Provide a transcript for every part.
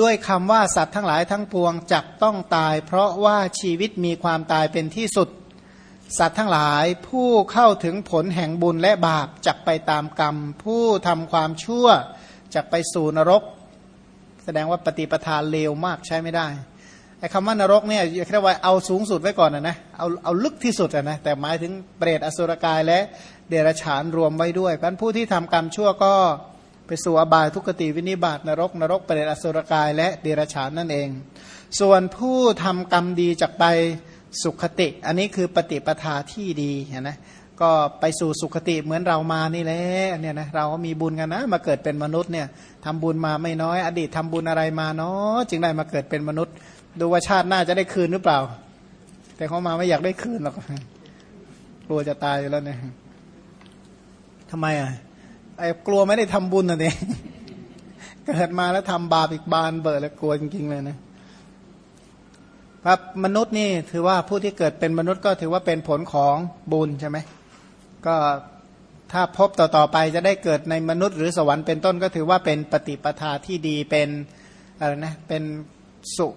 ด้วยคำว่าสัตว์ทั้งหลายทั้งปวงจักต้องตาย เพราะว่าชีวิตมีความตายเป็นที่สุด สัตว์ทั้งหลายผู้เข้าถึงผลแห่งบุญและบาปจักไปตามกรรม ผู้ทำความชั่วจักไปสู่นรก แสดงว่าปฏิปทานเลวมากใช้ไม่ได้ไอ้คำว่านรกเนี่ยเรียกว่าเอาสูงสุดไว้ก่อนนะนะเอาเอาลึกที่สุดนะแต่หมายถึงเปรตอสุรกายและเดรัจฉานรวมไว้ด้วยเพราะผู้ที่ทำกรรมชั่วก็ ไปสู่อบายทุกติวินิบาตนรกนรกเปรตอสุรกาย และเดรัจฉานนั่นเอง ส่วนผู้ทำกรรมดีจากไปสุขติ อันนี้คือปฏิปทาที่ดีนะก็ไปสู่สุขติเหมือนเรามานี่แหละเนี่ยนะเราก็มีบุญกันนะ มาเกิดเป็นมนุษย์เนี่ยทำบุญมาไม่น้อย อดีตทำบุญอะไรมาเนาะจึงได้มาเกิดเป็นมนุษย์ ดูว่าชาติหน้าจะได้คืนหรือเปล่า แต่เขามาไม่อยากได้คืนหรอกกลัวจะตายแล้วเนี่ยทำไมอะ กลัวไม่ได้ทำบุญอะเนี่ยเกิดมาแล้วทำบาปอีกบานเบิดแล้วกลัวจริงๆเลยนะครับมนุษย์นี่ถือว่าผู้ที่เกิดเป็นมนุษย์ก็ถือว่าเป็นผลของบุญใช่ไหมก็ถ้าพบต่อๆไปจะได้เกิดในมนุษย์หรือสวรรค์เป็นต้นก็ถือว่าเป็นปฏิปทาที่ดีเป็นอะไรนะเป็นสุ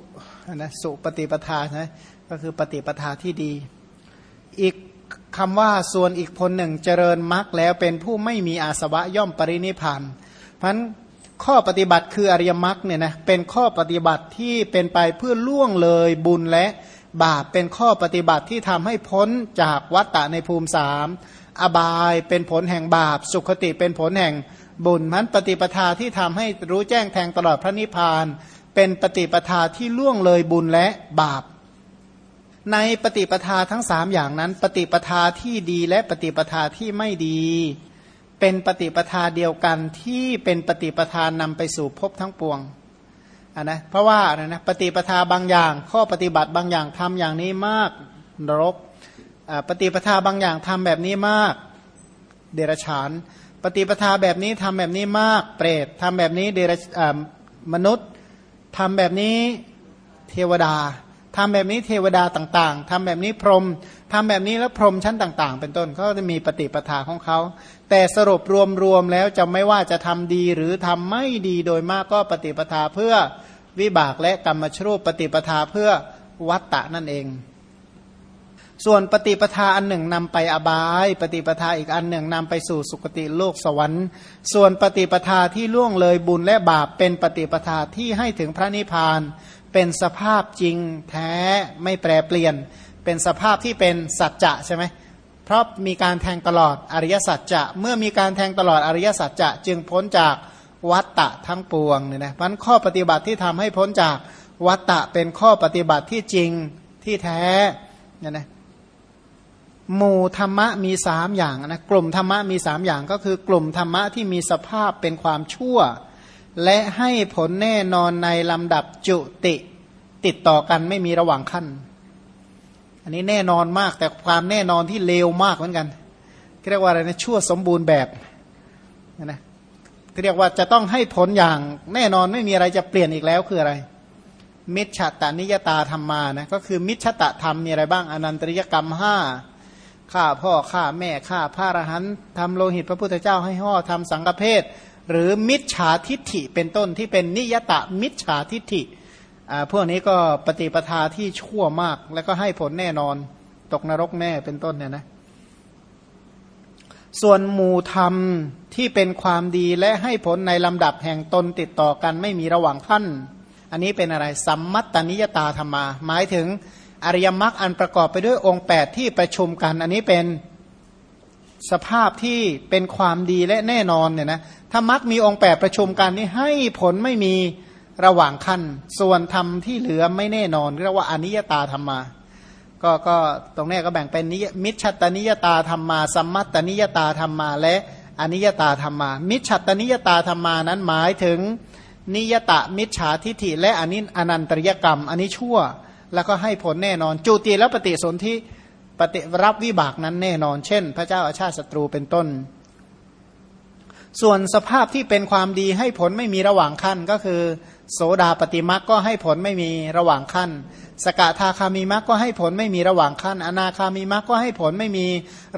นะสุปฏิปทานะก็คือปฏิปทาที่ดี อีก คำว่าส่วนอีกพลหนึ่งเจริญมรรคแล้วเป็นผู้ไม่มีอาสวะย่อมปรินิพานเพราะนั้นข้อปฏิบัติคืออริยมรรคเนี่ยนะเป็นข้อปฏิบัติที่เป็นไปเพื่อล่วงเลยบุญและบาปเป็นข้อปฏิบัติที่ทำให้พ้นจากวัฏฏะในภูมิสามอบายเป็นผลแห่งบาป สุขติเป็นผลแห่งบุญมันปฏิปทาที่ทำให้รู้แจ้งแทงตลอดพระนิพพาน เป็นปฏิปทาที่ล่วงเลยบุญและบาป ในปฏิปทาทั้งสามอย่างนั้น ปฏิปทาที่ดีและปฏิปทาที่ไม่ดี เป็นปฏิปทาเดียวกันที่เป็นปฏิปทานนำไปสู่ภพทั้งปวงอะนะเพราะว่านะนะปฏิปทาบางอย่าง ข้อปฏิบัติบางอย่างทำอย่างนี้มากนรกปฏิปทาบางอย่างทำแบบนี้มาก เดรัจฉาน ปฏิปทาแบบนี้ทำแบบนี้มาก เปรตทำแบบนี้เดรัจมนุษย์ทำแบบนี้เทวดา ทำแบบนี้เทวดาต่างๆทำแบบนี้พรหมทำแบบนี้แล้วพรหมชั้นต่าง ๆ เป็นต้นเขาจะมีปฏิปทาของเขา แต่สรุปรวมๆแล้วจะไม่ว่าจะทำดีหรือทำไม่ดีโดยมากก็ปฏิปทาเพื่อวิบากและกรรมชรูปปฏิปทาเพื่อวัตตะนั่นเอง ส่วนปฏิปทาอันหนึ่งนำไปอบาย ปฏิปทาอีกอันหนึ่งนำไปสู่สุคติโลกสวรรค์ ส่วนปฏิปทาที่ล่วงเลยบุญและบาปเป็นปฏิปทาที่ให้ถึงพระนิพพาน เป็นสภาพจริงแท้ไม่แปรเปลี่ยน เป็นสภาพที่เป็นสัจจะใช่ไหมเพราะมีการแทงตลอดอริยสัจจะเมื่อมีการแทงตลอดอริยสัจจะจึงพ้นจากวัตตะทั้งปวงเนี่ยนะพันข้อปฏิบัติที่ทำให้พ้นจากวัตตะเป็นข้อปฏิบัติที่จริงที่แท้เนี่ยนะหมู่ธรรมะมีสามอย่างนะกลุ่มธรรมะมีสามอย่างก็คือกลุ่มธรรมะที่มีสภาพเป็นความชั่ว และให้ผลแน่นอนในลำดับจุติ ติดต่อกันไม่มีระหว่างขั้น อันนี้แน่นอนมากแต่ความแน่นอนที่เลวมากเหมือนกันเรียกว่าอะไรนะชั่วสมบูรณ์แบบนะเรียกว่าจะต้องให้ผลอย่างแน่นอนไม่มีอะไรจะเปลี่ยนอีกแล้วคืออะไร มิจฉาตานิยตาธรรมานะก็คือมิจฉาตธรรมมีอะไรบ้างอนันตริยกรรมห้าฆ่าพ่อฆ่าแม่ฆ่าพระอรหันต์ทำโลหิตพระพุทธเจ้าให้ห่อทำสังฆเพศ หรือมิจฉาทิฏฐิเป็นต้นที่เป็นนิยตะมิจฉาทิฏฐิพวกนี้ก็ปฏิปทาที่ชั่วมาก แล้วก็ให้ผลแน่นอน ตกนรกแน่เป็นต้นเนี่ยนะส่วนหมู่ธรรมที่เป็นความดีและให้ผลในลำดับแห่งตนติดต่อกันไม่มีระหว่างขั้นอันนี้เป็นอะไรสัมมัตตนิยตาธรรมา หมายถึงอริยมรรคอันประกอบไปด้วยองค์ 8 ที่ประชุมกัน อันนี้เป็น สภาพที่เป็นความดีและแน่นอนเนี่ยนะถ้ามรรคมีองค์8ประชุมกันนี่ให้ผลไม่มีระหว่างขั้น ส่วนธรรมที่เหลือไม่แน่นอนเรียกว่าอนิยตาธรรมาก็ก็ตรงนี้ก็แบ่งเป็นนิมิชัตนิยตาธรรมาสัมมัตตนิยตาธรรมา และอนิยตาธรรมา มิชัตนิยตาธรรมานั้นหมายถึงนิยตะมิจฉาทิฐิและอนิอนันตริยกรรม อันนี้ชั่ว แล้วก็ให้ผลแน่นอนจูตีแล้วปฏิสนธิ ปฏิรับวิบากนั้นแน่นอน เช่น พระเจ้าอาชาติศัตรูเป็นต้น ส่วนสภาพที่เป็นความดีให้ผลไม่มีระหว่างขั้นก็คือ โสดาปฏิมักก็ให้ผลไม่มีระหว่างขั้น สกทาคามีมักก็ให้ผลไม่มีระหว่างขั้น อนาคามีมักก็ให้ผลไม่มี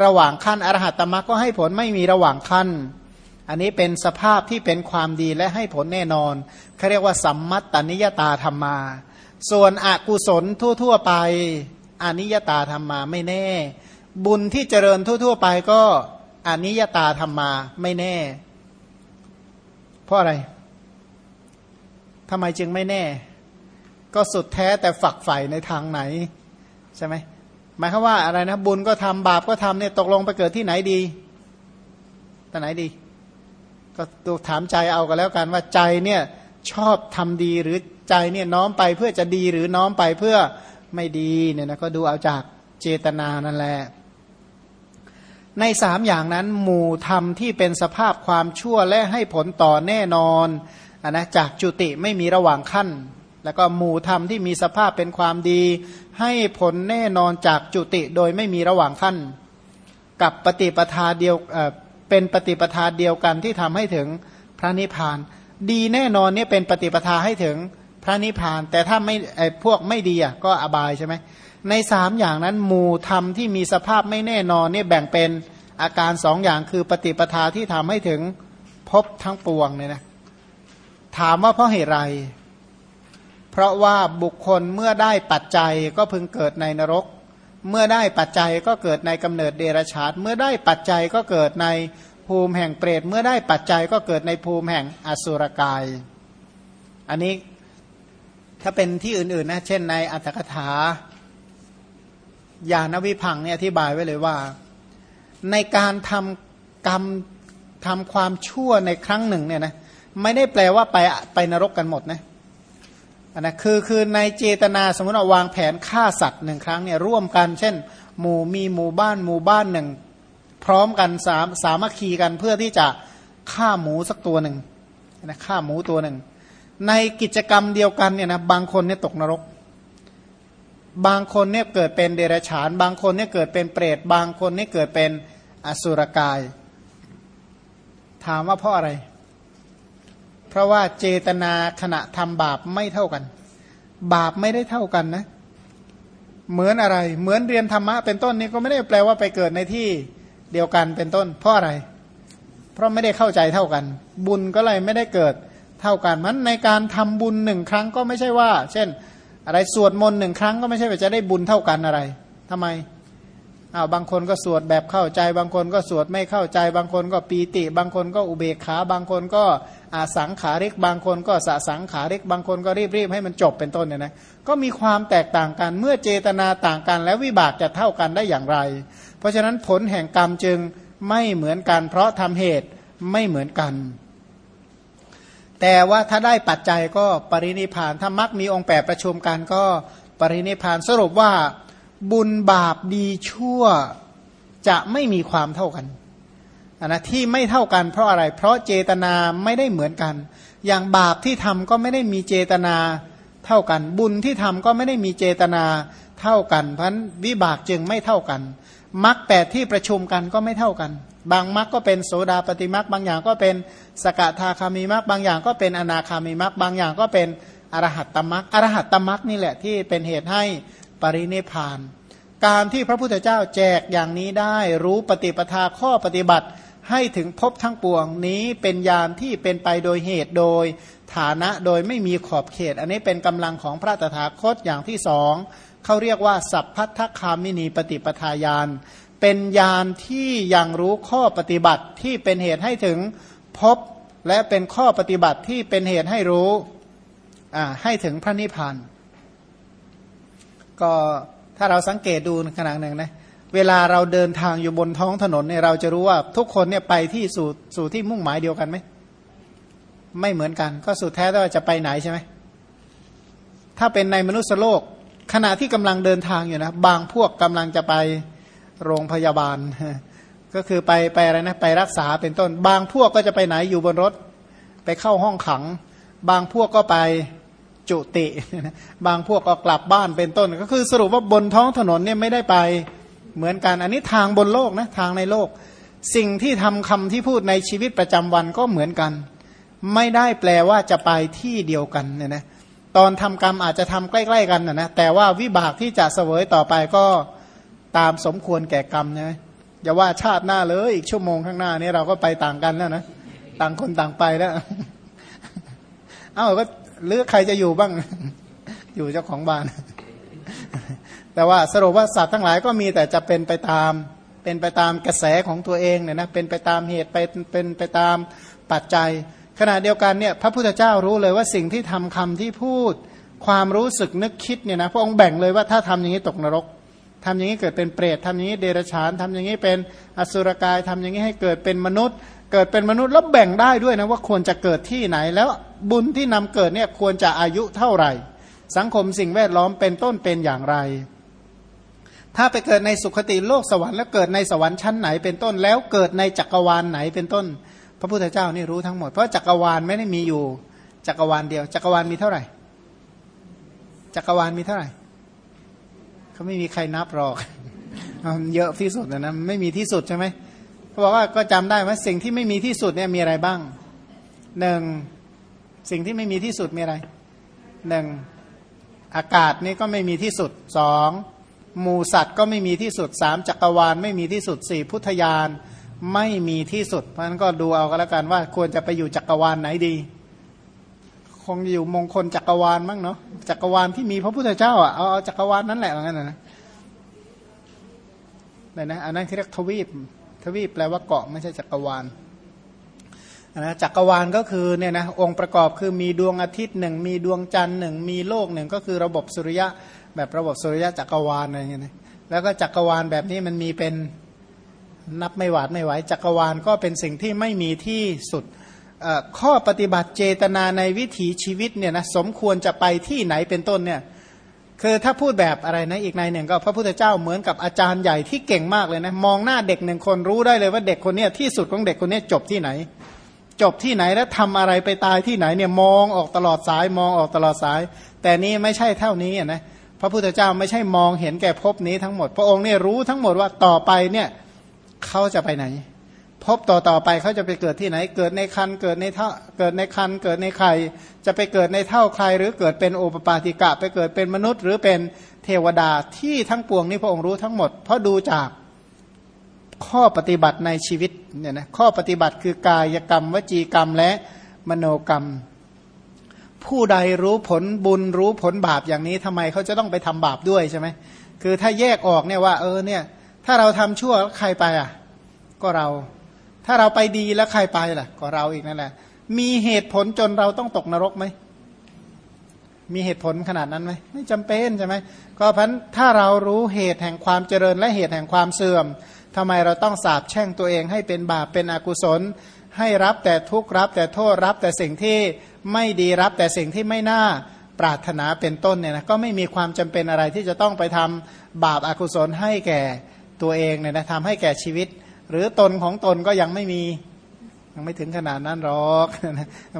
ระหว่างขั้น อรหัตตมักก็ให้ผลไม่มีระหว่างขั้น อันนี้เป็นสภาพที่เป็นความดีและให้ผลแน่นอนเขาเรียกว่าสัมมัตตนิยตาธรรมา ส่วนอกุศลทั่ว ๆ ไป อนิยตาธรรมาไม่แน่ บุญที่เจริญทั่ว ๆ ไปก็อนิยตาธรรมาไม่แน่ เพราะอะไรทำไมจึงไม่แน่ ก็สุดแท้แต่ฝักใฝ่ในทางไหน ใช่ไหมหมายความว่าอะไรนะ บุญก็ทำบาปก็ทำเนี่ยตกลงไปเกิดที่ไหนดีแต่ไหนดี ก็ดูถามใจเอากันแล้วกันว่าใจเนี่ยชอบทำดีหรือใจเนี่ยน้อมไปเพื่อจะดีหรือน้อมไปเพื่อ ไม่ดีเนี่ยนะก็ดูเอาจากเจตนานั่นแหละในสามอย่างนั้น หมู่ธรรมที่เป็นสภาพความชั่วและให้ผลต่อแน่นอนอนนะจากจุติไม่มีระหว่างขั้น แล้วก็หมู่ธรรมที่มีสภาพเป็นความดี ให้ผลแน่นอนจากจุติโดยไม่มีระหว่างขั้น กับปฏิปทาเดียวเป็นปฏิปทาเดียวกันที่ทำให้ถึงพระนิพพาน ดีแน่นอนเนี่ยเป็นปฏิปทาให้ถึง พระนิพพาน แต่ถ้าไม่ไอพวกไม่ดีอะก็อบายใช่ไหมในสามอย่างนั้นหมู่ธรรมที่มีสภาพไม่แน่นอนเนี่ยแบ่งเป็นอาการสองอย่างคือปฏิปทาที่ทำให้ถึงพบทั้งปวงเนี่ยนะถามว่าเพราะเหตุไร เพราะว่าบุคคลเมื่อได้ปัจจัยก็พึงเกิดในนรก เมื่อได้ปัจจัยก็เกิดในกำเนิดเดรัจฉานเมื่อได้ปัจจัยก็เกิดในภูมิแห่งเปรต เมื่อได้ปัจจัยก็เกิดในภูมิแห่งอสุรกาย อันนี้ ถ้าเป็นที่อื่นๆนะ เช่นในอัตถกถาญาณวิพังเนี่ยอธิบายไว้เลยว่า ในการทำกรรมทำความชั่วในครั้งหนึ่งเนี่ยนะไม่ได้แปลว่าไปไปนรกกันหมดนะนนะคือคือในเจตนาสมมติเราวางแผนฆ่าสัตว์หนึ่งครั้งเนี่ยร่วมกัน เช่น หมู่มีหมู่บ้านหมู่บ้านหนึ่ง พร้อมกันสามสามัคคีกันเพื่อที่จะฆ่าหมูสักตัวหนึ่งนะฆ่าหมูตัวหนึ่ง ในกิจกรรมเดียวกันเนี่ยนะบางคนเนี่ยตกนรก บางคนเนี่ยเกิดเป็นเดรัจฉาน บางคนเนี่ยเกิดเป็นเปรต บางคนเนี่ยเกิดเป็นอสุรกาย ถามว่าเพราะอะไร เพราะว่าเจตนาขณะทำบาปไม่เท่ากัน บาปไม่ได้เท่ากันนะ เหมือนอะไร เหมือนเรียนธรรมะเป็นต้นนี้ก็ไม่ได้แปลว่าไปเกิดในที่เดียวกันเป็นต้น เพราะอะไร เพราะไม่ได้เข้าใจเท่ากัน บุญก็เลยไม่ได้เกิด เท่ากันมันในการทำบุญหนึ่งครั้งก็ไม่ใช่ว่า เช่น อะไรสวดมนต์หนึ่งครั้งก็ไม่ใช่ว่าจะได้บุญเท่ากันอะไรทำไมอ้าวบางคนก็สวดแบบเข้าใจ บางคนก็สวดไม่เข้าใจ บางคนก็ปีติ บางคนก็อุเบกขา บางคนก็อาสังขาริก บางคนก็สะสังขาริก บางคนก็รีบๆให้มันจบเป็นต้นเนี่ยนะก็มีความแตกต่างกันเมื่อเจตนาต่างกัน แล้ววิบากจะเท่ากันได้อย่างไร เพราะฉะนั้นผลแห่งกรรมจึงไม่เหมือนกัน เพราะทำเหตุไม่เหมือนกัน แต่ว่าถ้าได้ปัจจัยก็ปรินิพานถ้ามักมีองค์แปดประชุมกันก็ปรินิพานสรุปว่าบุญบาปดีชั่วจะไม่มีความเท่ากันนะที่ไม่เท่ากันเพราะอะไร เพราะเจตนาไม่ได้เหมือนกัน อย่างบาปที่ทำก็ไม่ได้มีเจตนาเท่ากัน บุญที่ทำก็ไม่ได้มีเจตนาเท่ากัน เพราะวิบากจึงไม่เท่ากันมรรคแปดที่ประชุมกันก็ไม่เท่ากัน บางมรรคก็เป็นโสดาปฏิมรรคบางอย่างก็เป็นสกทาคามีมรรคบางอย่างก็เป็นอนาคามีมรรคบางอย่างก็เป็นอรหัตตมรรคอรหัตตมรรคนี่แหละที่เป็นเหตุให้ปรินิพาน การที่พระพุทธเจ้าแจกอย่างนี้ได้รู้ปฏิปทาข้อปฏิบัติให้ถึงพบทั้งปวงนี้เป็นยานที่เป็นไปโดยเหตุโดย ฐานะโดยไม่มีขอบเขต อันนี้เป็นกำลังของพระตถาคตอย่างที่สองเขาเรียกว่า สัพพัทธคามินีปฏิปทายาน เป็นยานที่ยังรู้ข้อปฏิบัติที่เป็นเหตุให้ถึงพบและเป็นข้อปฏิบัติที่เป็นเหตุให้รู้ให้ถึงพระนิพพานก็ถ้าเราสังเกตดูขนาดหนึ่งนะเวลาเราเดินทางอยู่บนท้องถนนเนี่ยเราจะรู้ว่าทุกคนเนี่ยไปที่สู่สู่ที่มุ่งหมายเดียวกันไหมไม่เหมือนกัน ก็สุดแท้ว่าจะไปไหนใช่ไหมถ้าเป็นในมนุษยโลก ขณะที่กำลังเดินทางอยู่นะ บางพวกกำลังจะไป โรงพยาบาล ก็คือไปไปอะไรนะไปรักษาเป็นต้น บางพวกก็จะไปไหนอยู่บนรถ ไปเข้าห้องขัง บางพวกก็ไปจุติ บางพวกก็กลับบ้านเป็นต้น ก็คือสรุปว่าบนท้องถนนเนี่ยไม่ได้ไปเหมือนกัน อันนี้ทางบนโลกนะทางในโลก สิ่งที่ทำคำที่พูดในชีวิตประจำวันก็เหมือนกัน ไม่ได้แปลว่าจะไปที่เดียวกันเนี่ยนะตอนทำกรรมอาจจะทำใกล้ ๆ กันนะนะแต่ว่าวิบากที่จะเสวยต่อไปก็ ตามสมควรแก่กรรมนะอย่าว่าชาติหน้าเลยอีกชั่วโมงข้างหน้านี้เราก็ไปต่างกันแล้วนะต่างคนต่างไปแล้ว เอ้าก็เลือกใครจะอยู่บ้าง อยู่เจ้าของบ้าน แต่ว่าสรุปว่าสัตว์ทั้งหลายก็มีแต่จะเป็นไปตาม เป็นไปตามกระแสของตัวเองเนี่ยนะเป็นไปตามเหตุไปเป็นไปตามปัจจัย ขณะเดียวกันเนี่ยพระพุทธเจ้ารู้เลยว่าสิ่งที่ทำคำที่พูด ความรู้สึกนึกคิดเนี่ยนะพระองค์แบ่งเลยว่าถ้าทำอย่างนี้ตกนรก ทำอย่างนี้เกิดเป็นเปรตทำอย่างนี้เดรัจฉานทำอย่างนี้เป็นอสุรกายทำอย่างนี้ให้เกิดเป็นมนุษย์ เกิดเป็นมนุษย์แล้วแบ่งได้ด้วยนะว่าควรจะเกิดที่ไหนแล้วบุญที่นำเกิดเนี่ยควรจะอายุเท่าไหร่ สังคมสิ่งแวดล้อมเป็นต้นเป็นอย่างไร ถ้าไปเกิดในสุคติโลกสวรรค์แล้วเกิดในสวรรค์ชั้นไหนเป็นต้นแล้วเกิดในจักรวาลไหนเป็นต้น พระพุทธเจ้านี่รู้ทั้งหมดเพราะจักรวาลไม่ได้มีอยู่จักรวาลเดียว จักรวาลมีเท่าไหร่ จักรวาลมีเท่าไหร่ เขาไม่มีใครนับหรอกเยอะที่สุดนะนะไม่มีที่สุดใช่ไหมเขาบอกว่าก็จำได้ว่าสิ่งที่ไม่มีที่สุดเนี่ยมีอะไรบ้างหนึ่งสิ่งที่ไม่มีที่สุดมีอะไรหนึ่งอากาศนี่ก็ไม่มีที่สุดสองหมูสัตว์ก็ไม่มีที่สุดสามจักรวาลไม่มีที่สุดสี่พุทธยานไม่มีที่สุดเพราะฉะนั้นก็ดูเอาก็แล้วกันว่าควรจะไปอยู่จักรวาลไหนดี คงอยู่มงคลจักรวาลมั้งเนาะจักรวาลที่มีพระพุทธเจ้าอะเอาเอาจักรวาลนั้นแหละว่างั้นนะเนี่ยนะอันนั้นเรียกทวีปทวีปแปลว่าเกาะไม่ใช่จักรวาลนะจักรวาลก็คือเนี่ยนะองค์ประกอบคือมีดวงอาทิตย์หนึ่งมีดวงจันทร์หนึ่งมีโลกหนึ่งก็คือระบบสุริยะแบบระบบสุริยะจักรวาลอะไรเงี้ยนะแล้วก็จักรวาลแบบนี้มันมีเป็นนับไม่หวาดไม่ไหวจักรวาลก็เป็นสิ่งที่ไม่มีที่สุด ข้อปฏิบัติเจตนาในวิถีชีวิตเนี่ยนะสมควรจะไปที่ไหนเป็นต้นเนี่ยคือถ้าพูดแบบอะไรนะอีกในหนึ่งก็พระพุทธเจ้าเหมือนกับอาจารย์ใหญ่ที่เก่งมากเลยนะมองหน้าเด็กหนึ่งคนรู้ได้เลยว่าเด็กคนนี้ที่สุดของเด็กคนนี้จบที่ไหน จบที่ไหนแล้วทำอะไรไปตายที่ไหนเนี่ยมองออกตลอดสายมองออกตลอดสาย แต่นี้ไม่ใช่เท่านี้นะพระพุทธเจ้าไม่ใช่มองเห็นแก่ภพนี้ทั้งหมด พระองค์เนี่ยรู้ทั้งหมดว่าต่อไปเนี่ยเขาจะไปไหน พบต่อต่อไปเขาจะไปเกิดที่ไหน เกิดในคันเกิดในเท่าเกิดในคันเกิดในไข่จะไปเกิดในเท่าใคร หรือเกิดเป็นโอปปาติกะ ไปเกิดเป็นมนุษย์ หรือเป็นเทวดาที่ทั้งปวงนี้พระองค์รู้ทั้งหมด เพราะดูจากข้อปฏิบัติในชีวิตเนี่ยนะข้อปฏิบัติคือกายกรรม วจีกรรมและมโนกรรม ผู้ใดรู้ผลบุญรู้ผลบาปอย่างนี้ทำไมเขาจะต้องไปทำบาปด้วยใช่ไหมคือถ้าแยกออกเนี่ยว่า เออเนี่ย ถ้าเราทำชั่วใครไปอะ ก็เรา ถ้าเราไปดีแล้วใครไปล่ะ ก็เราอีกนั่นแหละ มีเหตุผลจนเราต้องตกนรกไหม มีเหตุผลขนาดนั้นไหม ไม่จำเป็นใช่ไหม ก็พันถ้าเรารู้เหตุแห่งความเจริญและเหตุแห่งความเสื่อมทำไมเราต้องสาบแช่งตัวเองให้เป็นบาปเป็นอกุศล ให้รับแต่ทุกข์รับ แต่โทษรับแต่สิ่งที่ไม่ดีรับแต่สิ่งที่ไม่น่าปรารถนาเป็นต้นเนี่ยนะก็ไม่มีความจำเป็นอะไรที่จะต้องไปทำบาปอากุศลให้แก่ตัวเองเนี่ยนะทำให้แก่ชีวิต หรือตนของตนก็ยังไม่มี ยังไม่ถึงขนาดนั้นหรอก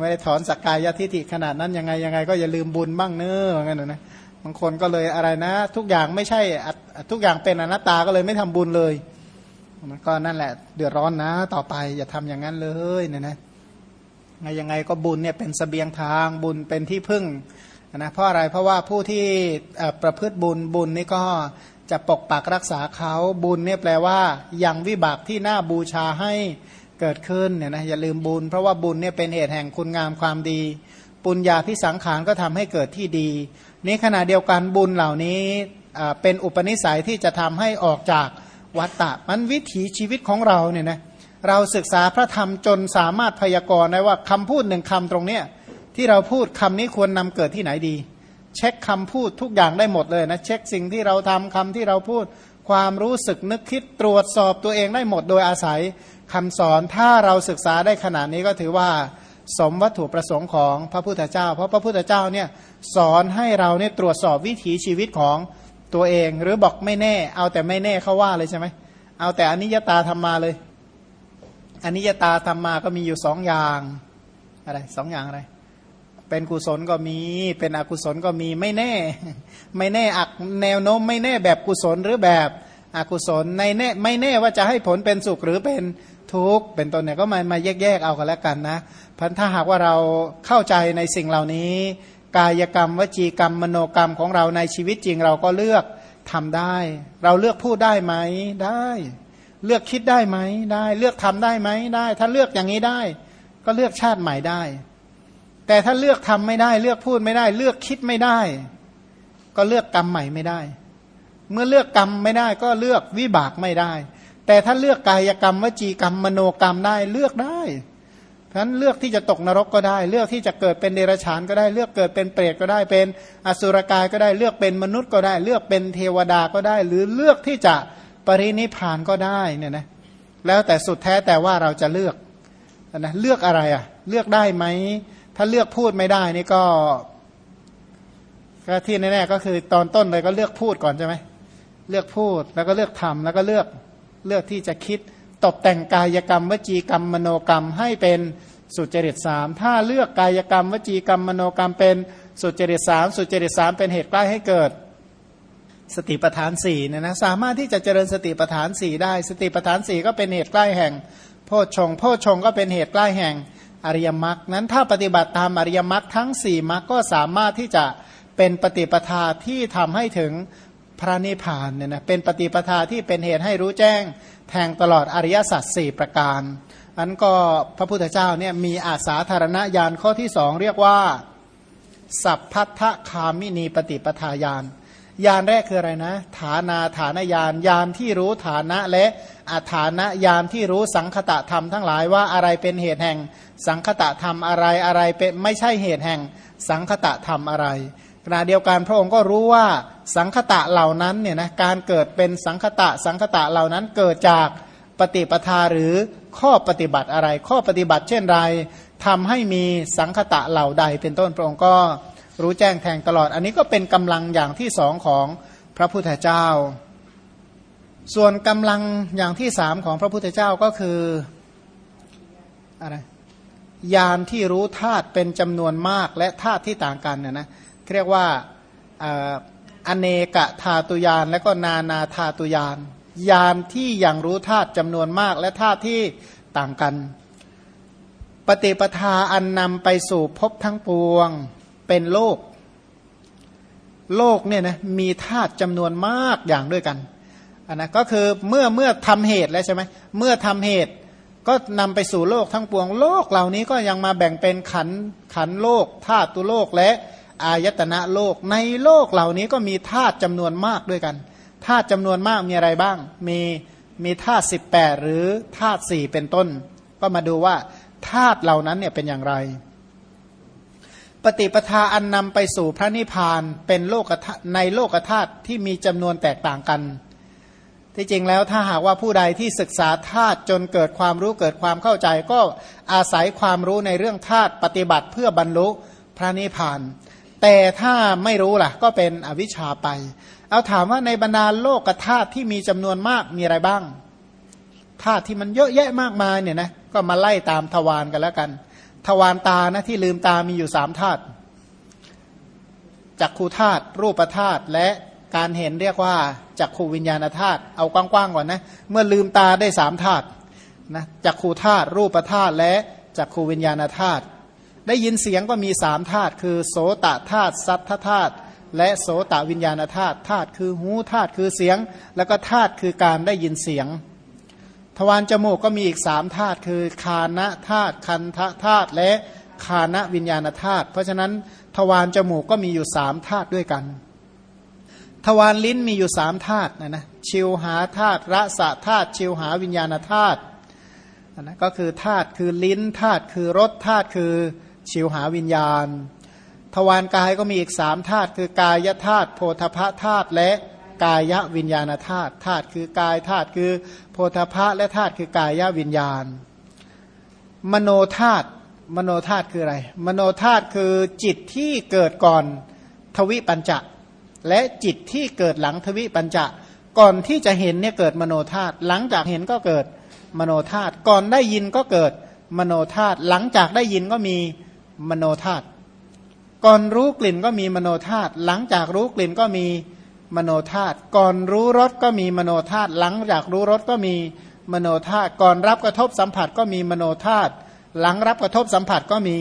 ไม่ได้ถอนสักกายทิฏฐิขนาดนั้นยังไงยังไง ก็อย่าลืมบุญบ้างเนื้องั้นนะบางคนก็เลยอะไรนะ ทุกอย่างไม่ใช่ทุกอย่างเป็นอนัตตาก็เลยไม่ทำบุญเลยมันก็นั่นแหละ เดือดร้อนนะ ต่อไปอย่าทำอย่างนั้นเลยเนี่ยนะไงยังไงก็บุญเนี่ยเป็นสเสบียงทางบุญเป็นที่พึ่งนะเพราะอะไรเพราะว่าผู้ที่ประพฤติบุญบุญนี่ก็ จะปกปักรักษาเขาบุญเนี่ยแปลว่ายังวิบากที่น่าบูชาให้เกิดขึ้นเนี่ยนะอย่าลืมบุญ เพราะว่าบุญเนี่ยเป็นเหตุแห่งคุณงามความดี ปุญญาพิสังขารก็ทำให้เกิดที่ดี นี้ขณะเดียวกันบุญเหล่านี้เป็นอุปนิสัยที่จะทำให้ออกจากวัตตะมันวิถีชีวิตของเราเนี่ยนะเราศึกษาพระธรรมจนสามารถพยากรณ์ได้ว่าคำพูดหนึ่งคำตรงเนี้ยที่เราพูดคำนี้ควรนำเกิดที่ไหนดี เช็คคำพูดทุกอย่างได้หมดเลยนะ เช็คสิ่งที่เราทำคำที่เราพูด ความรู้สึกนึกคิดตรวจสอบตัวเองได้หมดโดยอาศัยคำสอนถ้าเราศึกษาได้ขนาดนี้ก็ถือว่าสมวัตถุประสงค์ของพระพุทธเจ้า เพราะพระพุทธเจ้าเนี่ยสอนให้เราเนี่ยตรวจสอบวิถีชีวิตของตัวเอง หรือบอกไม่แน่ เอาแต่ไม่แน่เขาว่าเลยใช่ไหมเอาแต่อนิยตาธรรมมาเลยอนิยตาธรรมมาก็มีอยู่สองอย่างอะไรสองอย่างอะไร เป็นกุศลก็มี เป็นอกุศลก็มีไม่แน่ ไม่แน่อักแนวโน้มไม่แน่แบบกุศลหรือแบบอกุศลในแน่ไม่แน่ว่าจะให้ผลเป็นสุขหรือเป็นทุกข์เป็นต้นเนี่ยก็มามาแยกแยกเอากันแล้วกันนะพันถ้าหากว่าเราเข้าใจในสิ่งเหล่านี้ กายกรรมวจีกรรมมโนกรรมของเราในชีวิตจริงเราก็เลือกทำได้ เราเลือกพูดได้ไหมได้ เลือกคิดได้ไหมได้ เลือกทำได้ไหมได้ ถ้าเลือกอย่างนี้ได้ ก็เลือกชาติใหม่ได้ แต่ถ้าเลือกทำไม่ได้ เลือกพูดไม่ได้ เลือกคิดไม่ได้ ก็เลือกกรรมใหม่ไม่ได้ เมื่อเลือกกรรมไม่ได้ ก็เลือกวิบากไม่ได้ แต่ถ้าเลือกกายกรรมวจีกรรมมโนกรรมได้เลือกได้ฉะนั้นเลือกที่จะตกนรกก็ได้ เลือกที่จะเกิดเป็นเดรัจฉานก็ได้ เลือกเกิดเป็นเปรตก็ได้ เป็นอสุรกายก็ได้ เลือกเป็นมนุษย์ก็ได้ เลือกเป็นเทวดาก็ได้ หรือเลือกที่จะปรินิพานก็ได้เนี่ยนะแล้วแต่สุดแท้แต่ว่าเราจะเลือกนะเลือกอะไรอะ เลือกได้ไหม ถ้าเลือกพูดไม่ได้นี่ก็ก็ที่แน่ๆก็คือตอนต้นเลยก็เลือกพูดก่อนใช่ไหมเลือกพูดแล้วก็เลือกทำแล้วก็เลือกเลือกที่จะคิดตกแต่งกายกรรม วจีกรรมมโนกรรมให้เป็นสุจริตสามถ้าเลือกกายกรรม วจีกรรมมโนกรรมเป็นสุจริตสามสุจริตสามเป็นเหตุใกล้ให้เกิด สติปัฏฐานสี่เนี่ยนะสามารถที่จะเจริญสติปัฏฐานสี่ได้ สติปัฏฐานสี่ก็เป็นเหตุใกล้แห่ง โพชงโพชงก็เป็นเหตุใกล้แห่ง อริยมรรคนั้นถ้าปฏิบัติตามอริยมรรคทั้งสี่มรรคก็สามารถที่จะเป็นปฏิปทาที่ทำให้ถึงพระนิพพานเนี่ยนะเป็นปฏิปทาที่เป็นเหตุให้รู้แจ้งแทงตลอดอริยสัจสี่ประการอันก็พระพุทธเจ้าเนี่ยมีอาสาธารณญาณข้อที่สองเรียกว่า สัพพัทธคามินีปฏิปทาญาณ ญาณแรกคืออะไรนะ ฐานาฐานญาณญาณที่รู้ฐานะและอาฐานะญาณที่รู้สังคตะธรรมทั้งหลายว่าอะไรเป็นเหตุแห่ง สังคตะธรรมอะไรอะไรเป็นไม่ใช่เหตุแห่ง สังคตะธรรมอะไรขณะเดียวกันพระองค์ก็รู้ว่าสังคตะเหล่านั้นเนี่ยนะการเกิดเป็นสังคตะสังคตะเหล่านั้นเกิดจากปฏิปทาหรือข้อปฏิบัติอะไร ข้อปฏิบัติเช่นไรทำให้มีสังคตะเหล่าใดเป็นต้นพระองค์ก็ รู้แจ้งแทงตลอด อันนี้ก็เป็นกำลังอย่างที่สองของพระพุทธเจ้า ส่วนกำลังอย่างที่สามของพระพุทธเจ้าก็คืออะไรยานที่รู้ธาตุเป็นจำนวนมากและธาตุที่ต่างกันนะนะเรียกว่าอเนกธาตุยานและก็นานาธาตุยาน ยานที่อย่างรู้ธาตุจำนวนมากและธาตุที่ต่างกัน ปฏิปทาอันนำไปสู่พบทั้งปวง เป็นโลก โลกเนี่ยนะมีธาตุจำนวนมากอย่างด้วยกันอันนะก็คือเมื่อเมื่อทำเหตุแล้วใช่ไหมเมื่อทำเหตุก็นำไปสู่โลกทั้งปวงโลกเหล่านี้ก็ยังมาแบ่งเป็นขันขันโลกธาตุตุโลกและอายตนะโลกในโลกเหล่านี้ก็มีธาตุจำนวนมากด้วยกันธาตุจำนวนมากมีอะไรบ้าง มีมีธาตุสิบแปดหรือธาตุสี่เป็นต้น ก็มาดูว่าธาตุเหล่านั้นเนี่ยเป็นอย่างไร ปฏิปทาอันนำไปสู่พระนิพพานเป็นโลกในโลกธาตุที่มีจำนวนแตกต่างกัน ที่จริงแล้วถ้าหากว่าผู้ใดที่ศึกษาธาตุจนเกิดความรู้เกิดความเข้าใจ ก็อาศัยความรู้ในเรื่องธาตุปฏิบัติเพื่อบรรลุพระนิพพาน แต่ถ้าไม่รู้ล่ะ ก็เป็นอวิชชาไป เอาถามว่าในบรรดาโลกธาตุที่มีจำนวนมากมีอะไรบ้างธาตุที่มันเยอะแยะมากมายเนี่ยนะก็มาไล่ตามทวารกันแล้วกัน ทวารตานะที่ลืมตามีอยู่สามธาตุจักขูธาตุรูปธาตุและการเห็นเรียกว่าจักขูวิญญาณธาตุเอากว้างๆก่อนนะเมื่อลืมตาได้สามธาตุนะจักขูธาตุรูปธาตุและจักขูวิญญาณธาตุได้ยินเสียงก็มีสามธาตุคือโสตธาตุสัทธธาตุและโสตวิญญาณธาตุธาตุคือหูธาตุคือเสียง แล้วก็ธาตุคือการได้ยินเสียง ทวารจมูกก็มีอีกสามธาตุคือคานะธาตุคันทะธาตุและคานะวิญญาณธาตุเพราะฉะนั้นทวารจมูกก็มีอยู่สามธาตุด้วยกัน ทวารลิ้นมีอยู่สามธาตุนะนะชิวหาธาตุระสะธาตุชิวหาวิญญาณธาตุนะก็คือธาตุคือลิ้นธาตุคือรสธาตุคือชิวหาวิญญาณ ทวารกายก็มีอีกสามธาตุคือกายธาตุโพธพธาตุและ กายวิญญาณธาตุธาตุคือกายธาตุคือโพธพะและธาตุคือกายวิญญาณ มโนธาตุมโนธาตุคืออะไร มโนธาตุคือจิตที่เกิดก่อนทวิปัญจะและจิตที่เกิดหลังทวิปัญจะก่อนที่จะเห็นเนี่ยเกิดมโนธาตุหลังจากเห็นก็เกิดมโนธาตุก่อนได้ยินก็เกิดมโนธาตุหลังจากได้ยินก็มีมโนธาตุก่อนรู้กลิ่นก็มีมโนธาตุหลังจากรู้กลิ่นก็มีม มโนธาตุก่อนรู้รสก็มีมโนธาตุหลังจากรู้รสก็มีมโนธาตุก่อนรับกระทบสัมผัสก็มีมโนธาตุหลังรับกระทบสัมผัสก็มี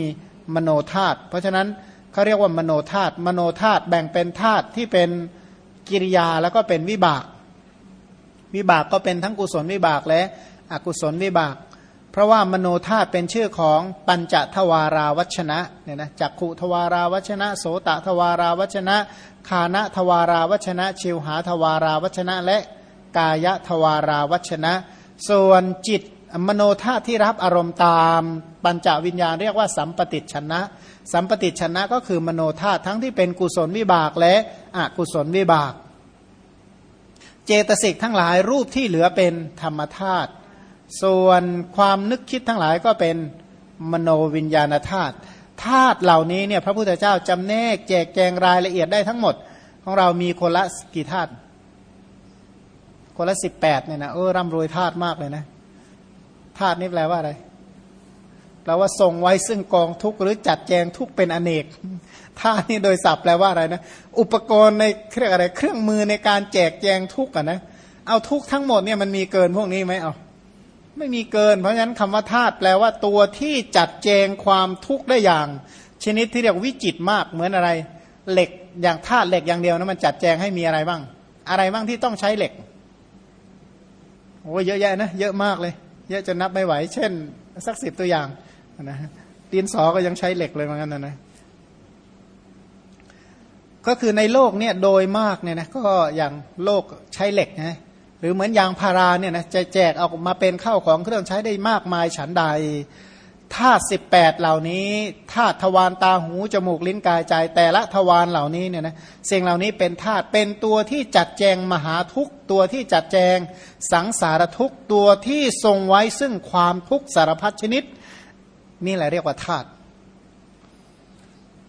มโนธาตุเพราะฉะนั้นเขาเรียกว่ามโนธาตุมโนธาตุแบ่งเป็นธาตุที่เป็นกิริยาแล้วก็เป็นวิบาก วิบากก็เป็นทั้งกุศลวิบากและอกุศลวิบาก เพราะว่ามโนธาตุเป็นชื่อของปัญจทวาราวัชนะเนี่ยนะจักขุทวาราวัชนะ โสตทวาราวัชนะ คานะทวาราวัชนะ ชิวหาทวาราวัชนะ และกายทวาราวัชนะ ส่วนจิตมโนธาตุที่รับอารมณ์ตามปัญจวิญญาณเรียกว่าสัมปติชนะ สัมปติชนะก็คือมโนธาตุทั้งที่เป็นกุศลวิบากและอกุศลวิบาก เจตสิกทั้งหลายรูปที่เหลือเป็นธรรมธาตุ ส่วนความนึกคิดทั้งหลายก็เป็นมโนวิญญาณธาตุธาตุเหล่านี้เนี่ยพระพุทธเจ้าจำแนกแจกแจงรายละเอียดได้ทั้งหมด ของเรามีคนละกี่ธาตุคนละสิบแปดเนี่ยนะเออร่ำรวยธาตุมากเลยนะธาตุนี่แปลว่าอะไรแปลว่าทรงไว้ซึ่งกองทุกหรือจัดแจงทุกเป็นอเนกธาตุนี่โดยศัพท์แปลว่าอะไรนะอุปกรณ์ในเครื่องอะไร เครื่องมือในการแจกแจงทุกอะนะเอาทุกทั้งหมดเนี่ยมันมีเกินพวกนี้ไหมเอา ไม่มีเกิน เพราะฉะนั้นคำว่าธาตุแปลว่าตัวที่จัดแจงความทุกข์ได้อย่าง ชนิดที่เรียกวิจิตมากเหมือนอะไร เหล็กอย่างธาตุเหล็กอย่างเดียวนะมันจัดแจงให้มีอะไรบ้าง อะไรบ้างที่ต้องใช้เหล็กโอ้เยอะแยะนะเยอะมากเลย เยอะจนนับไม่ไหว เช่น สักสิบตัวอย่างนะดินสอก็ยังใช้เหล็กเลยเหมือนกันนะนะก็คือในโลกเนี่ยโดยมากเนี่ยนะก็อย่างโลกใช้เหล็กนะ รือเหมือนยางพาราเนี่ยนะจะแจกออกมาเป็นข้าวของเครื่องใช้ได้มากมายฉันใดธาตุสิบแปดเหล่านี้ธาตุทวารตาหูจมูกลิ้นกายใจแต่ละทวารเหล่านี้เนี่ยนะสิ่งเหล่านี้เป็นธาตุเป็นตัวที่จัดแจงมหาทุกตัวที่จัดแจงสังสารทุกตัวที่ทรงไว้ซึ่งความทุกสารพัดชนิด นี่แหละเรียกว่าธาตุ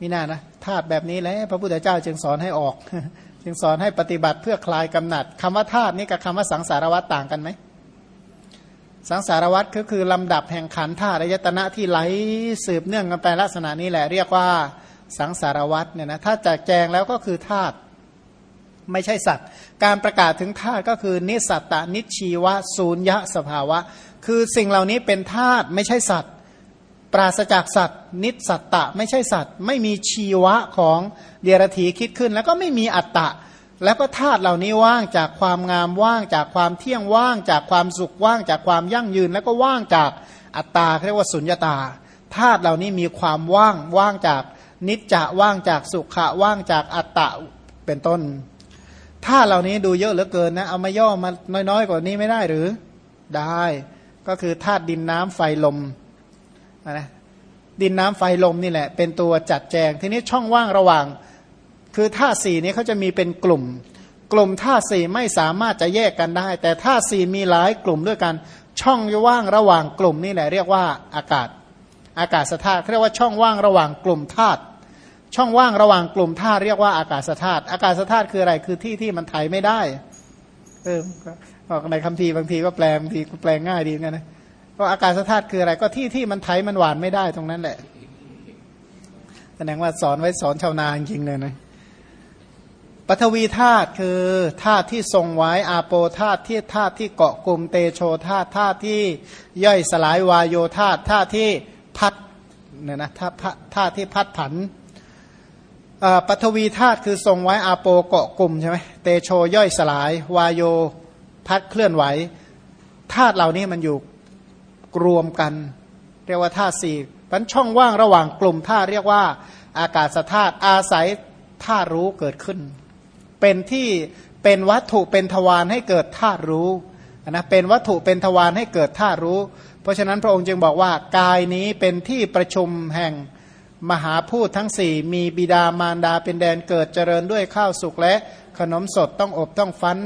มีหน้านะธาตุแบบนี้แหละพระพุทธเจ้าจึงสอนให้ออก จึงสอนให้ปฏิบัติเพื่อคลายกำหนัดคำว่าธาตุนี่กับคำว่าสังสารวัตต่างกันไหมสังสารวัตก็คือลำดับแห่งขันธาตุอายตนะที่ไหลสืบเนื่องกันไปลักษณะนี้แหละ เรียกว่าสังสารวัตเนี่ยนะถ้าจัดแจงแล้วก็คือธาตุไม่ใช่สัตว์ การประกาศถึงธาตุก็คือ นิสัตตนิชีวะ ศูนยะสภาวะ คือสิ่งเหล่านี้เป็นธาตุไม่ใช่สัตว์ ปราศจากสัตว์ นิสัตตะ ไม่ใช่สัตว์ ไม่มีชีวะของเดียรถีคิดขึ้น แล้วก็ไม่มีอัตตะ แล้วก็ธาตุเหล่านี้ว่างจากความงามว่างจากความเที่ยงว่าง จากความสุขว่าง จากความยั่งยืน แล้วก็ว่างจากอัตตาเรียกว่าสุญญาตาธาตุเหล่านี้มีความว่างว่างจากนิจจะว่างจากสุขะว่างจากอัตตะเป็นต้นธาตุเหล่านี้ดูเยอะเหลือเกินนะเอามาย่อมาน้อยๆกว่านี้ไม่ได้หรือได้ ก็คือธาตุดินน้ำไฟลม นะดินน้ำไฟลมนี่แหละ เป็นตัวจัดแจง ทีนี้ช่องว่างระหว่าง คือธาตุสี่นี้เขาจะมีเป็นกลุ่ม กลุ่มธาตุสี่ไม่สามารถจะแยกกันได้ แต่ธาตุสี่มีหลายกลุ่มด้วยกัน ช่องว่างระหว่างกลุ่มนี่แหละเรียกว่าอากาศ อากาศธาตุเรียกว่าช่องว่างระหว่างกลุ่มธาตุช่องว่างระหว่างกลุ่มธาตุเรียกว่าอากาศธาตุอากาศธาตุคืออะไรคือที่ที่มันไถไม่ได้เออบอกในคำพีบางทีก็แปลบางทีก็แปลง่ายดีกันนะ ก็อากาศธาตุคืออะไรก็ที่ที่มันไถมันหวานไม่ได้ตรงนั้นแหละแสดงว่าสอนไว้สอนชาวนาจริงเลยนะปฐวีธาตุคือธาตุที่ทรงไว้อาโปธาตุที่ธาตุที่เกาะกลุ่มเตโชธาตุธาตุที่ย่อยสลายวายโยธาตุธาตุที่พัดเนี่ยนะธาตุธาตุที่พัดผันปฐวีธาตุคือทรงไว้อาโปเกาะกลุ่มใช่ไหมเตโชย่อยสลายวายโยพัดเคลื่อนไหวธาตุเหล่านี้มันอยู่ รวมกัน เรียกว่าธาตุสี่ปันช่องว่างระหว่างกลุ่มธาตุเรียกว่าอากาศธาตุอาศัยธาตุรู้เกิดขึ้น เป็นที่เป็นวัตถุเป็นทวารให้เกิดธาตุรู้นะเป็นวัตถุเป็นทวารให้เกิดธาตุรู้ เพราะฉะนั้นพระองค์จึงบอกว่ากายนี้เป็นที่ประชุมแห่งมหาพูดทั้งสี่มีบิดามารดาเป็นแดนเกิดเจริญด้วยข้าวสุกและขนมสดต้องอบต้องฟัน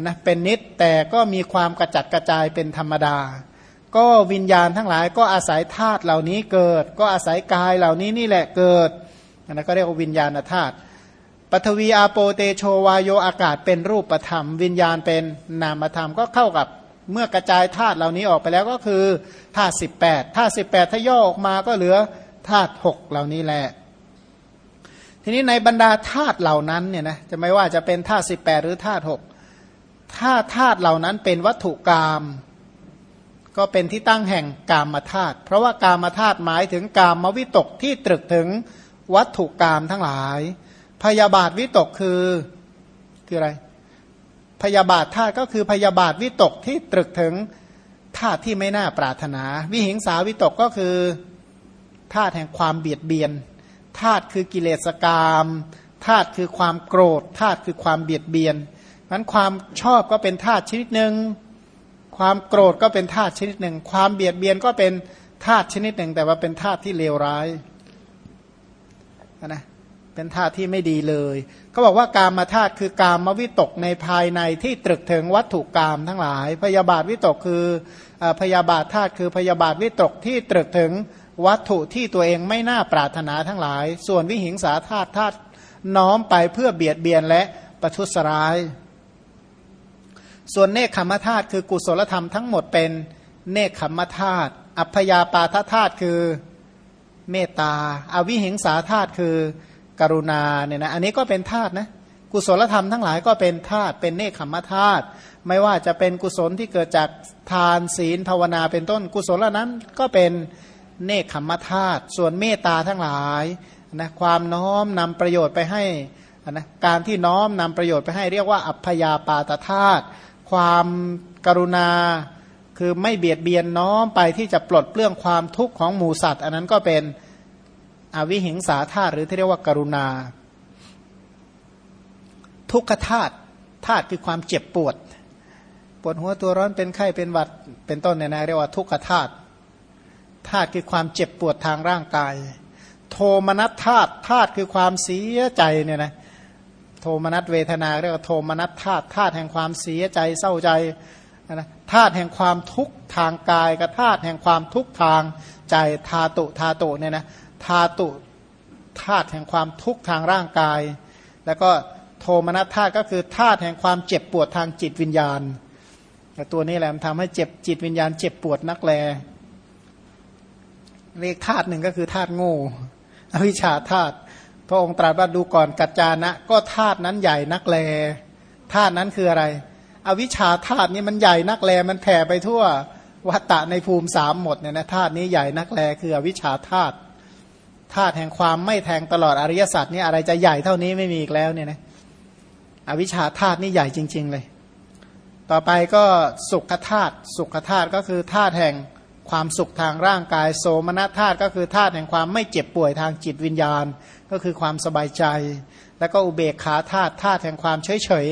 นะเป็นนิดแต่ก็มีความกระจัดกระจายเป็นธรรมดา ก็วิญญาณทั้งหลายก็อาศัยธาตุเหล่านี้เกิด ก็อาศัยกายเหล่านี้นี่แหละเกิดนะก็เรียกว่าวิญญาณธาตุปฐวีอาโปเตโชวายโยอากาศเป็นรูปธรรม วิญญาณเป็นนามธรรมก็เข้ากับเมื่อกระจายธาตุเหล่านี้ออกไปแล้วก็คือธาตุสิบแปดธาตุสิบแปดถ้าย่อออกมาก็เหลือธาตุหกเหล่านี้แหละ ทีนี้ในบรรดาธาตุเหล่านั้นเนี่ยนะจะไม่ว่าจะเป็นธาตุสิบแปดหรือธาตุหกถ้าธาตุเหล่านั้นเป็นวัตถุกรรม ก็เป็นที่ตั้งแห่งกามธาตุเพราะว่ากามธาตุหมายถึงกามวิตกที่ตรึกถึงวัตถุกรรมทั้งหลาย พยาบาทวิตกคือคืออะไร พยาบาทธาตุก็คือพยาบาทวิตกที่ตรึกถึงธาตุที่ไม่น่าปรารถนา วิหิงสาวิตกก็คือธาตุแห่งความเบียดเบียนธาตุคือกิเลสกรรมธาตุคือความโกรธธาตุคือความเบียดเบียนนั้นความชอบก็เป็นธาตุชนิดหนึ่ง ความโกรธก็เป็นธาตุชนิดหนึ่ง ความเบียดเบียนก็เป็นธาตุชนิดหนึ่ง แต่ว่าเป็นธาตุที่เลวร้ายนะเป็นธาตุที่ไม่ดีเลยเขาบอกว่ากามมาธาตุคือกามมวิตกในภายในที่ตรึกถึงวัตถุกรรมทั้งหลาย พยาบาทวิตกคือพยาบาทธาตุคือพยาบาทวิตกที่ตรึกถึงวัตถุที่ตัวเองไม่น่าปรารถนาทั้งหลาย ส่วนวิหิงสาธาตุธาตุน้อมไปเพื่อเบียดเบียนและประทุษร้าย ส่วนเนคขมธาตุคือกุศลธรรมทั้งหมดเป็นเนคขมธาตุอัพยาปาทธาตุคือเมตตาอาวิหิงสาธาตุคือกรุณาเนี่ยนะอันนี้ก็เป็นธาตุนะกุศลธรรมทั้งหลายก็เป็นธาตุเป็นเนคขมธาตุไม่ว่าจะเป็นกุศลที่เกิดจากทานศีลภาวนาเป็นต้นกุศลนั้นก็เป็นเนคขมธาตุส่วนเมตตาทั้งหลายนะความน้อมนำประโยชน์ไปให้นะการที่น้อมนำประโยชน์ไปให้เรียกว่าอัพยาปาตธาตุ ความกรุณาคือไม่เบียดเบียนน้อมไปที่จะปลดเปลื้องความทุกข์ของหมูสัตว์ อันนั้นก็เป็นอวิหิงสาธาตุหรือที่เรียกว่ากรุณา ทุกขธาตุธาตุคือความเจ็บปวด ปวดหัวตัวร้อนเป็นไข้เป็นหวัดเป็นต้นเนี่ยนะเรียกว่าทุกขธาตุธาตุคือความเจ็บปวดทางร่างกาย โทมนัสธาตุธาตุคือความเสียใจเนี่ยนะ โทมนัสเวทนาเรียกว่าโทมนัสธาตุธาตุแห่งความเสียใจเศร้าใจนะธาตุแห่งความทุกข์ทางกายกับธาตุแห่งความทุกข์ทางใจธาตุธาตุเนี่ยนะธาตุธาตุแห่งความทุกข์ทางร่างกาย แล้วก็โทมนัสธาตุก็คือธาตุแห่งความเจ็บปวดทางจิตวิญญาณแต่ตัวนี้แหละมันทำให้เจ็บจิตวิญญาณเจ็บปวดนักแลเรียกธาตุหนึ่งก็คือธาตุโง่อวิชชาธาตุ พระองค์ตรัสว่าดูก่อนกัจจานะ ก็ธาตุนั้นใหญ่นักแลธาตุนั้นคืออะไร อวิชชาธาตุนี้มันใหญ่นักแลมันแผ่ไปทั่ววัตตะในภูมิสามหมดเนี่ยนะธาตุนี้ใหญ่นักแลคืออวิชชาธาตุธาตุแห่งความไม่แทงตลอดอริยสัจนี่อะไรจะใหญ่เท่านี้ไม่มีอีกแล้วเนี่ยนะอวิชชาธาตุนี่ใหญ่จริง ๆ เลย ต่อไปก็สุขธาตุสุขธาตุก็คือธาตุแห่ง ความสุขทางร่างกาย โสมนัสธาตุก็คือธาตุแห่งความไม่เจ็บป่วยทางจิตวิญญาณ ก็คือความสบายใจ แล้วก็อุเบกขาธาตุธาตุแห่งความเฉยเฉย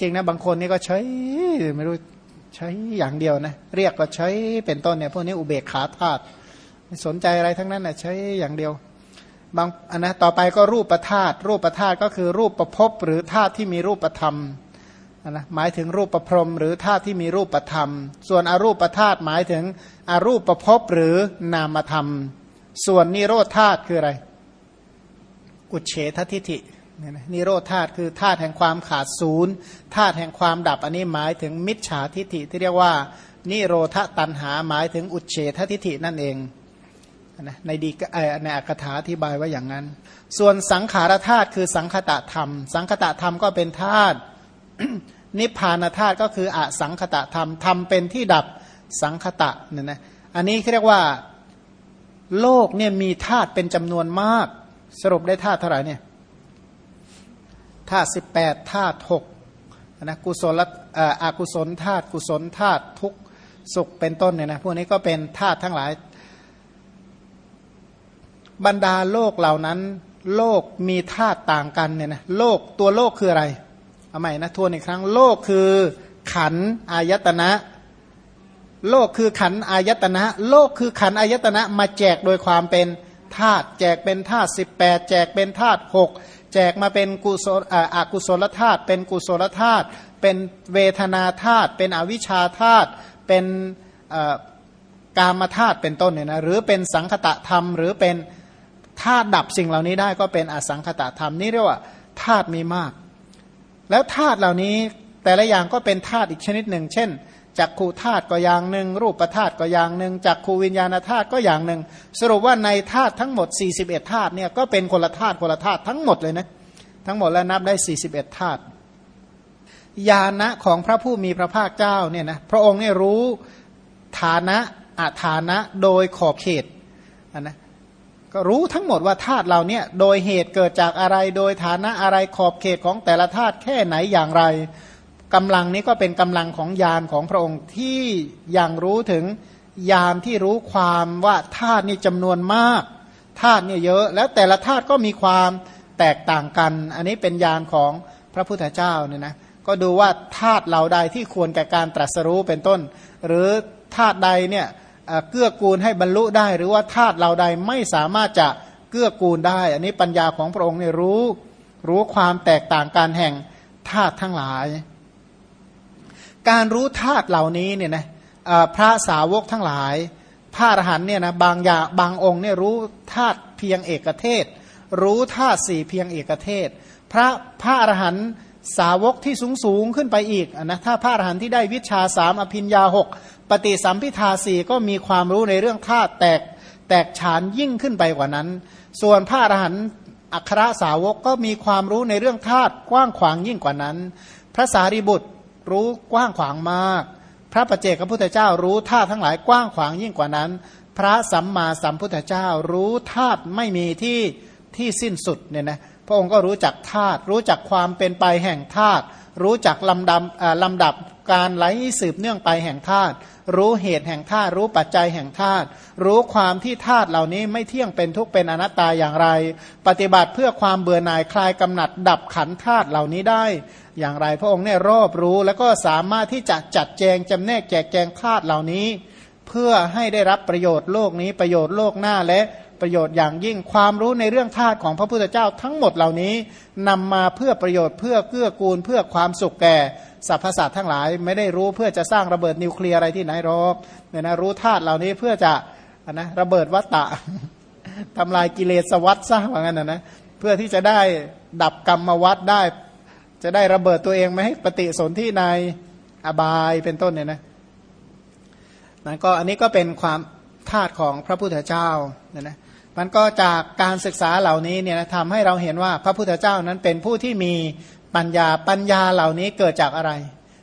จริงนะบางคนนี่ก็เฉยไม่รู้ใช้อย่างเดียวนะเรียกก็ใช้เป็นต้นเนี่ยพวกนี้อุเบกขาธาตุไม่สนใจอะไรทั้งนั้นนะใช้อย่างเดียวบางอันนะต่อไปก็รูปประธาตุรูปประธาตุก็คือรูปประพบหรือธาตุที่มีรูปประธรรม นะหมายถึงรูปประพรมหรือธาตุที่มีรูปประธรรม ส่วนอรูปประธาตุหมายถึงอรูปประพบหรือนามธรรม ส่วนนิโรธธาตุคืออะไร อุเฉททิฐินิโรธธาตุคือธาตุแห่งความขาดศูนย์ธาตุแห่งความดับอันนี้หมายถึงมิจฉาทิฐิที่เรียกว่า นิโรธตันหาหมายถึงอุเฉททิฐินั่นเองในดีในอักถาอธิบายว่าอย่างนั้น ส่วนสังขารธาตุคือสังคตะธรรม สังคตะธรรมก็เป็นธาตุ นิพพานธาตุก็คืออสังคตะธรรมทำเป็นที่ดับสังคตะเนี่ยนะอันนี้เรียกว่าโลกเนี่ยมีธาตุเป็นจำนวนมาก สรุปได้ธาตุเท่าไหร่เนี่ยธาตุสิบแปดธาตุหกนะกุศลอากุศลธาตุกุศลธาตุทุกสุขเป็นต้นเนี่ยนะพวกนี้ก็เป็นธาตุทั้งหลาย บรรดาโลกเหล่านั้น โลกมีธาตุต่างกันเนี่ยนะโลกตัวโลกคืออะไร เอาใหม่นะทวนอีกครั้งโลกคือขันอายตนะ โลกคือขันอายตนะ โลกคือขันอายตนะ มาแจกโดยความเป็นธาตุแจกเป็นธาตุสิบแปดแจกเป็นธาตุหกแจกมาเป็นกุศลอากุศลธาตุเป็นกุศลธาตุเป็นเวทนาธาตุเป็นอวิชชาธาตุเป็นกามธาตุเป็นต้นเนี่ยนะหรือเป็นสังคตะธรรม หรือเป็นธาตุดับสิ่งเหล่านี้ได้ก็เป็นอสังคตะธรรมนี่เรียกว่าธาตุมีมาก แล้วธาตุเหล่านี้แต่ละอย่างก็เป็นธาตุอีกชนิดหนึ่ง เช่นจักขูธาตุก็อย่างหนึ่ง รูปธาตุก็อย่างหนึ่งจักขูวิญญาณธาตุก็อย่างหนึ่ง สรุปว่าในธาตุทั้งหมด 41ธาตุเนี่ยก็เป็นคนละธาตุคนละธาตุทั้งหมดเลยนะทั้งหมดแล้วนับได้ 41ธาตุญาณะของพระผู้มีพระภาคเจ้าเนี่ยนะพระองค์เนี่ยรู้ฐานะอาฐานะโดยขอบเขตนะ ก็รู้ทั้งหมดว่าธาตุเราเนี่ยโดยเหตุเกิดจากอะไรโดยฐานะอะไรขอบเขตของแต่ละธาตุแค่ไหนอย่างไรกำลังนี้ก็เป็นกำลังของญาณของพระองค์ที่อยังรู้ถึงญาณที่รู้ความว่าธาตุนี่จำนวนมากธาตุเนี่ยเยอะ แล้วแต่ละธาตุก็มีความแตกต่างกัน อันนี้เป็นญาณของพระพุทธเจ้าเนี่ยนะก็ดูว่าธาตุเหล่าใดที่ควรแก่การตรัสรู้เป็นต้น หรือธาตุใดเนี่ย เกื้อกูลให้บรรลุได้ หรือว่าธาตุเหล่าใดไม่สามารถจะเกื้อกูลได้ อันนี้ปัญญาของพระองค์เนี่ยรู้รู้ความแตกต่างการแห่งธาตุทั้งหลาย การรู้ธาตุเหล่านี้เนี่ยนะพระสาวกทั้งหลายพระอรหันเนี่ยนะบางอย่างบางองค์เนี่ยรู้ธาตุเพียงเอกเทศ รู้ธาตุสี่เพียงเอกเทศ พระพระอรหันสาวกที่สูงสูงขึ้นไปอีกนะถ้าพระอรหันที่ได้วิชาสามอภิญญาหก ปฏิสัมพิทาสี่ก็มีความรู้ในเรื่องธาตุแตกแตกฉานยิ่งขึ้นไปกว่านั้น ส่วนพระอรหันต์อัครสาวกก็มีความรู้ในเรื่องธาตุกว้างขวางยิ่งกว่านั้น พระสารีบุตรรู้กว้างขวางมาก พระประเจกพระพุทธเจ้ารู้ธาตุทั้งหลายกว้างขวางยิ่งกว่านั้น พระสัมมาสัมพุทธเจ้ารู้ธาตุไม่มีที่ที่สิ้นสุดเนี่ยนะพระองค์ก็รู้จักธาตุรู้จักความเป็นไปแห่งธาตุรู้จักลำดับลำดับการไหลสืบเนื่องไปแห่งธาตุ รู้เหตุแห่งธาตุรู้ปัจจัยแห่งธาตุรู้ความที่ธาตุเหล่านี้ไม่เที่ยงเป็นทุกเป็นอนัตตาอย่างไร ปฏิบัติเพื่อความเบื่อหน่ายคลายกำหนัดดับขันธาตุเหล่านี้ได้ อย่างไรพระองค์เนี่ยรอบรู้แล้วก็สามารถที่จะจัดแจงจำแนกแจกแจงธาตุเหล่านี้ เพื่อให้ได้รับประโยชน์โลกนี้ประโยชน์โลกหน้าและประโยชน์อย่างยิ่งความรู้ในเรื่องธาตุของพระพุทธเจ้าทั้งหมดเหล่านี้นำมาเพื่อประโยชน์เพื่อเกื้อกูลเพื่อความสุขแก่ สรรพสัตว์ทั้งหลายไม่ได้รู้เพื่อจะสร้างระเบิดนิวเคลียร์อะไรที่ไหนหรอกเนี่ยนะรู้ธาตุเหล่านี้เพื่อจะนะระเบิดวัตตะทำลายกิเลสวัฏซะว่างั้นนะนะเพื่อที่จะได้ดับกรรมวัฏได้ จะได้ระเบิดตัวเองไม่ให้ปฏิสนธิในอบายเป็นต้นเนี่ยนะนั้นก็อันนี้ก็เป็นความธาตุของพระพุทธเจ้าเนี่ยนะมันก็จากการศึกษาเหล่านี้เนี่ยทำให้เราเห็นว่าพระพุทธเจ้านั้นเป็นผู้ที่มี ปัญญาปัญญาเหล่านี้เกิดจากอะไร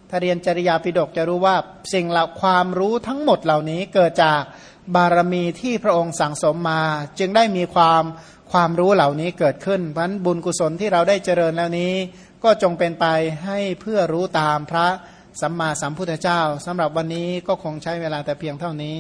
ถ้าเรียนจริยาปิฎกจะรู้ว่าสิ่งเหล่าความรู้ทั้งหมดเหล่านี้เกิดจากบารมีที่พระองค์สั่งสมมา จึงได้มีความความรู้เหล่านี้เกิดขึ้นเพราะบุญกุศลที่เราได้เจริญแล้วนี้ ก็จงเป็นไปให้เพื่อรู้ตามพระสัมมาสัมพุทธเจ้าสำหรับวันนี้ก็คงใช้เวลาแต่เพียงเท่านี้